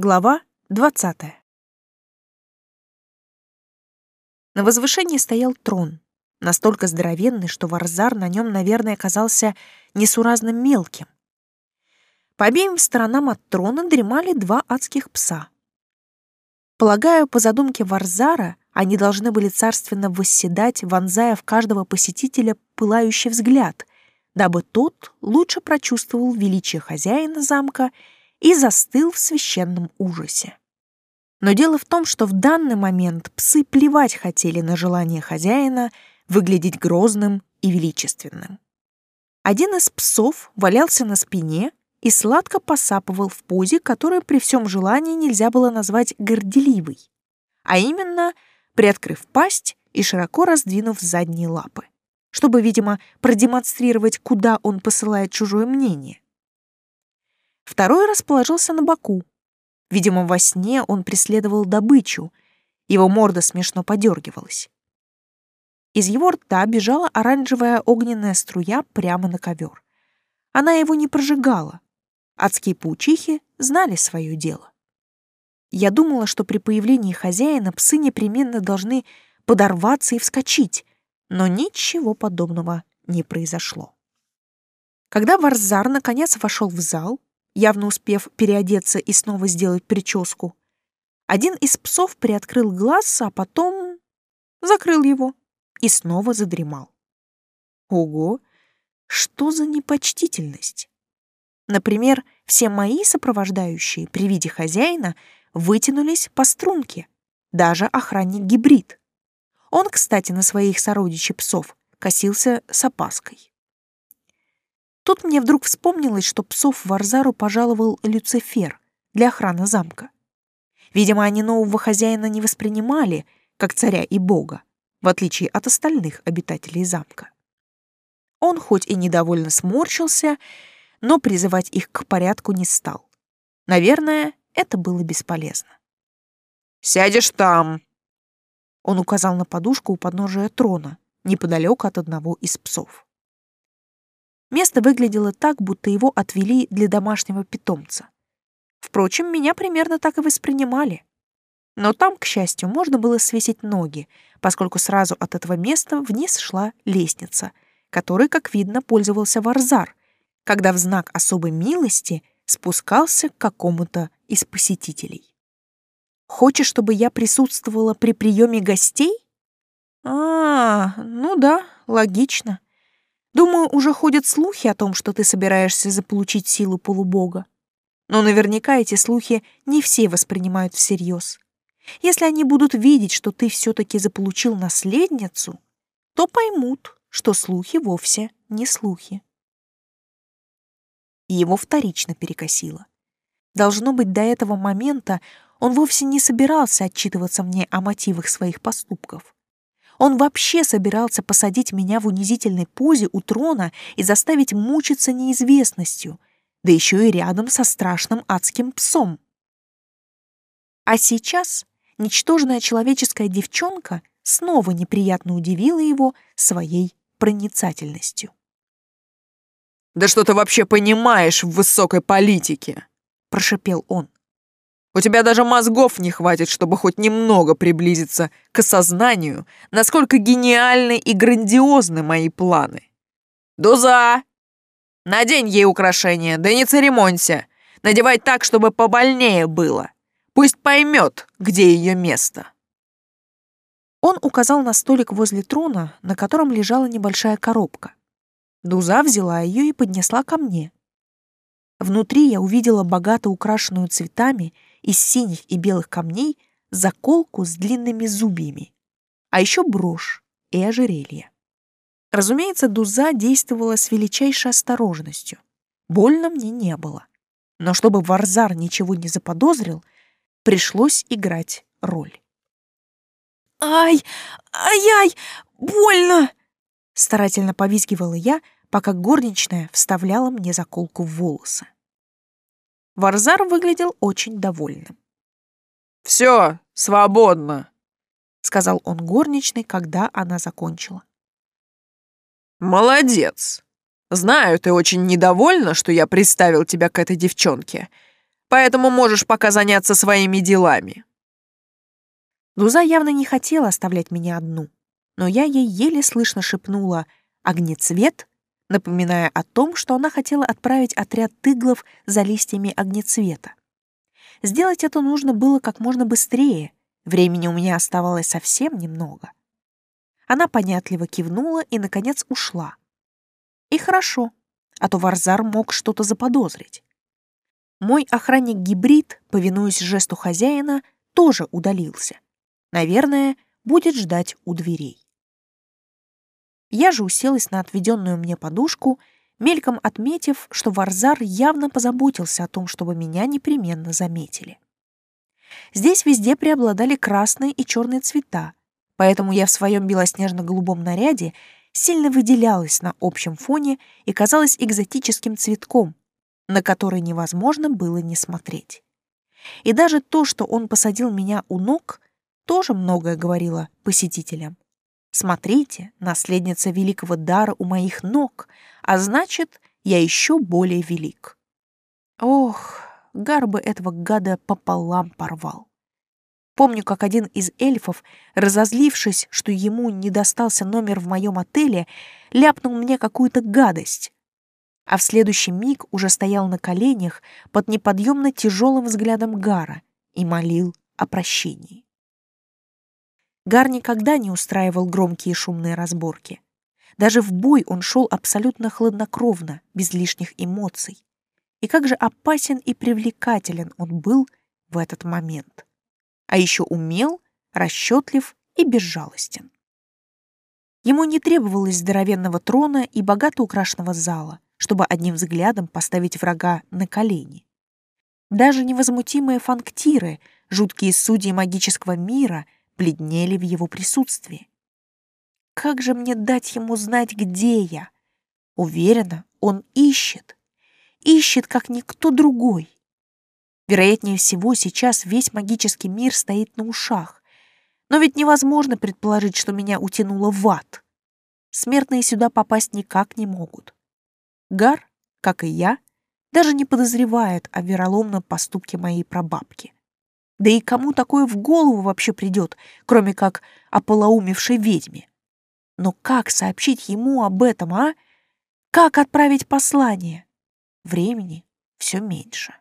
Глава 20. На возвышении стоял трон, настолько здоровенный, что Варзар на нем, наверное, казался несуразно мелким. По обеим сторонам от трона дремали два адских пса. Полагаю, по задумке Варзара, они должны были царственно восседать, вонзая в каждого посетителя пылающий взгляд, дабы тот лучше прочувствовал величие хозяина замка и застыл в священном ужасе. Но дело в том, что в данный момент псы плевать хотели на желание хозяина выглядеть грозным и величественным. Один из псов валялся на спине и сладко посапывал в позе, которую при всем желании нельзя было назвать горделивой, а именно приоткрыв пасть и широко раздвинув задние лапы, чтобы, видимо, продемонстрировать, куда он посылает чужое мнение. Второй расположился на боку. Видимо, во сне он преследовал добычу. Его морда смешно подергивалась. Из его рта бежала оранжевая огненная струя прямо на ковер. Она его не прожигала. Адские паучихи знали свое дело. Я думала, что при появлении хозяина псы непременно должны подорваться и вскочить, но ничего подобного не произошло. Когда Варзар наконец вошел в зал, явно успев переодеться и снова сделать прическу. Один из псов приоткрыл глаз, а потом закрыл его и снова задремал. Ого, что за непочтительность! Например, все мои сопровождающие при виде хозяина вытянулись по струнке, даже охранник-гибрид. Он, кстати, на своих сородичей псов косился с опаской. Тут мне вдруг вспомнилось, что псов Варзару пожаловал Люцифер для охраны замка. Видимо, они нового хозяина не воспринимали, как царя и бога, в отличие от остальных обитателей замка. Он хоть и недовольно сморщился, но призывать их к порядку не стал. Наверное, это было бесполезно. «Сядешь там!» Он указал на подушку у подножия трона, неподалеку от одного из псов. Место выглядело так, будто его отвели для домашнего питомца. Впрочем, меня примерно так и воспринимали. Но там, к счастью, можно было свесить ноги, поскольку сразу от этого места вниз шла лестница, которой, как видно, пользовался Варзар, когда в знак особой милости спускался к какому-то из посетителей. Хочешь, чтобы я присутствовала при приеме гостей? А, ну да, логично. Думаю, уже ходят слухи о том, что ты собираешься заполучить силу полубога. Но наверняка эти слухи не все воспринимают всерьез. Если они будут видеть, что ты все-таки заполучил наследницу, то поймут, что слухи вовсе не слухи. его вторично перекосило. Должно быть, до этого момента он вовсе не собирался отчитываться мне о мотивах своих поступков. Он вообще собирался посадить меня в унизительной позе у трона и заставить мучиться неизвестностью, да еще и рядом со страшным адским псом. А сейчас ничтожная человеческая девчонка снова неприятно удивила его своей проницательностью. «Да что ты вообще понимаешь в высокой политике?» — прошепел он. У тебя даже мозгов не хватит, чтобы хоть немного приблизиться к осознанию, насколько гениальны и грандиозны мои планы. Дуза! Надень ей украшение, да не церемонься. Надевай так, чтобы побольнее было. Пусть поймет, где ее место. Он указал на столик возле трона, на котором лежала небольшая коробка. Дуза взяла ее и поднесла ко мне. Внутри я увидела богато украшенную цветами из синих и белых камней заколку с длинными зубьями, а еще брошь и ожерелье. Разумеется, Дуза действовала с величайшей осторожностью. Больно мне не было. Но чтобы Варзар ничего не заподозрил, пришлось играть роль. «Ай! Ай-ай! Больно!» Старательно повизгивала я, пока горничная вставляла мне заколку в волосы. Варзар выглядел очень довольным. «Все, свободно», — сказал он горничной, когда она закончила. «Молодец. Знаю, ты очень недовольна, что я приставил тебя к этой девчонке. Поэтому можешь пока заняться своими делами. Дуза явно не хотела оставлять меня одну, но я ей еле слышно шепнула «огнецвет», напоминая о том, что она хотела отправить отряд тыглов за листьями огнецвета. Сделать это нужно было как можно быстрее, времени у меня оставалось совсем немного. Она понятливо кивнула и, наконец, ушла. И хорошо, а то Варзар мог что-то заподозрить. Мой охранник-гибрид, повинуясь жесту хозяина, тоже удалился. Наверное, будет ждать у дверей. Я же уселась на отведенную мне подушку, мельком отметив, что Варзар явно позаботился о том, чтобы меня непременно заметили. Здесь везде преобладали красные и черные цвета, поэтому я в своем белоснежно-голубом наряде сильно выделялась на общем фоне и казалась экзотическим цветком, на который невозможно было не смотреть. И даже то, что он посадил меня у ног, тоже многое говорило посетителям. Смотрите, наследница великого дара у моих ног, а значит, я еще более велик. Ох, гарбы этого гада пополам порвал. Помню, как один из эльфов, разозлившись, что ему не достался номер в моем отеле, ляпнул мне какую-то гадость. А в следующий миг уже стоял на коленях под неподъемно тяжелым взглядом Гара и молил о прощении. Гар никогда не устраивал громкие шумные разборки. Даже в бой он шел абсолютно хладнокровно, без лишних эмоций. И как же опасен и привлекателен он был в этот момент а еще умел, расчетлив и безжалостен. Ему не требовалось здоровенного трона и богато украшенного зала, чтобы одним взглядом поставить врага на колени. Даже невозмутимые фанктиры, жуткие судьи магического мира, бледнели в его присутствии. Как же мне дать ему знать, где я? Уверена, он ищет. Ищет, как никто другой. Вероятнее всего, сейчас весь магический мир стоит на ушах. Но ведь невозможно предположить, что меня утянуло в ад. Смертные сюда попасть никак не могут. Гар, как и я, даже не подозревает о вероломном поступке моей прабабки. Да и кому такое в голову вообще придет, кроме как о полоумевшей ведьме? Но как сообщить ему об этом, а? Как отправить послание? Времени все меньше.